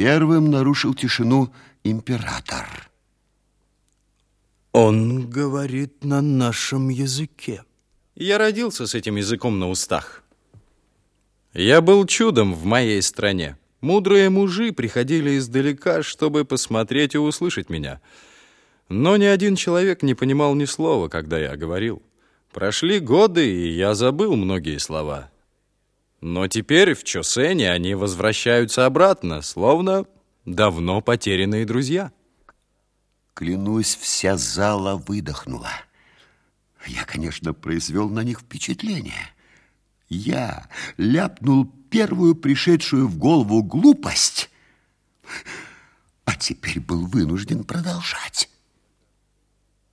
Первым нарушил тишину император. Он говорит на нашем языке. Я родился с этим языком на устах. Я был чудом в моей стране. Мудрые мужи приходили издалека, чтобы посмотреть и услышать меня. Но ни один человек не понимал ни слова, когда я говорил. Прошли годы, и я забыл многие слова. Но теперь в Чосене они возвращаются обратно, словно давно потерянные друзья. Клянусь, вся зала выдохнула. Я, конечно, произвел на них впечатление. Я ляпнул первую пришедшую в голову глупость, а теперь был вынужден продолжать.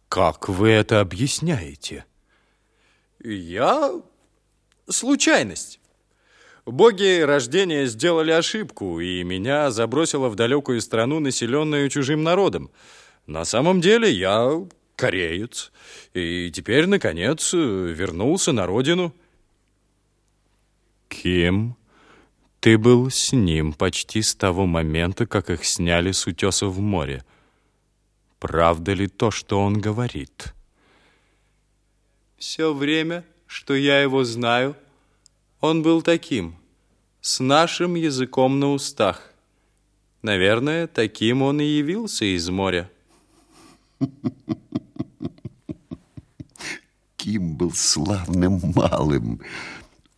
Как вы это объясняете? Я... случайность. Боги рождения сделали ошибку, и меня забросило в далекую страну, населенную чужим народом. На самом деле я кореец, и теперь, наконец, вернулся на родину. Кем ты был с ним почти с того момента, как их сняли с утеса в море? Правда ли то, что он говорит? Все время, что я его знаю, — он был таким, с нашим языком на устах. Наверное, таким он и явился из моря. Ким был славным малым.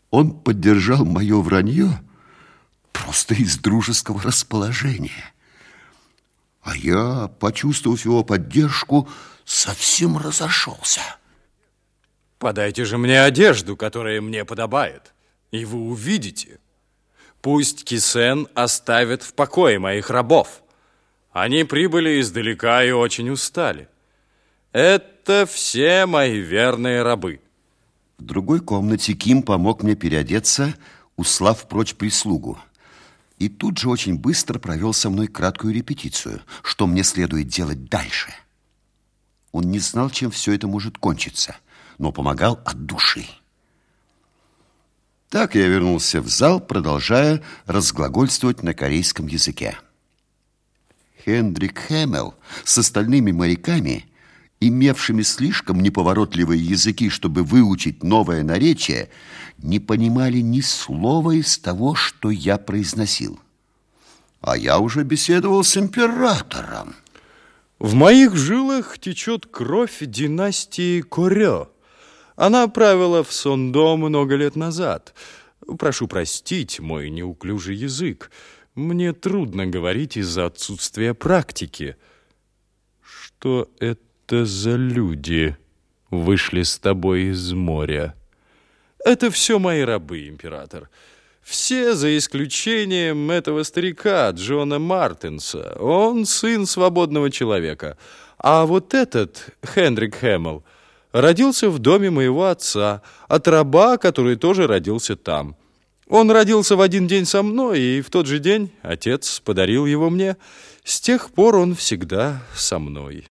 Он поддержал мое вранье просто из дружеского расположения. А я, почувствовав его поддержку, совсем разошелся. Подайте же мне одежду, которая мне подобает и вы увидите. Пусть Кисен оставит в покое моих рабов. Они прибыли издалека и очень устали. Это все мои верные рабы. В другой комнате Ким помог мне переодеться, услав прочь прислугу. И тут же очень быстро провел со мной краткую репетицию, что мне следует делать дальше. Он не знал, чем все это может кончиться, но помогал от души. Так я вернулся в зал, продолжая разглагольствовать на корейском языке. Хендрик Хэмел с остальными моряками, имевшими слишком неповоротливые языки, чтобы выучить новое наречие, не понимали ни слова из того, что я произносил. А я уже беседовал с императором. В моих жилах течет кровь династии Корё. Она правила в Сондо много лет назад. Прошу простить мой неуклюжий язык. Мне трудно говорить из-за отсутствия практики. Что это за люди вышли с тобой из моря? Это все мои рабы, император. Все, за исключением этого старика, Джона Мартинса. Он сын свободного человека. А вот этот, Хендрик Хэммел, — родился в доме моего отца, от раба, который тоже родился там. Он родился в один день со мной, и в тот же день отец подарил его мне. С тех пор он всегда со мной».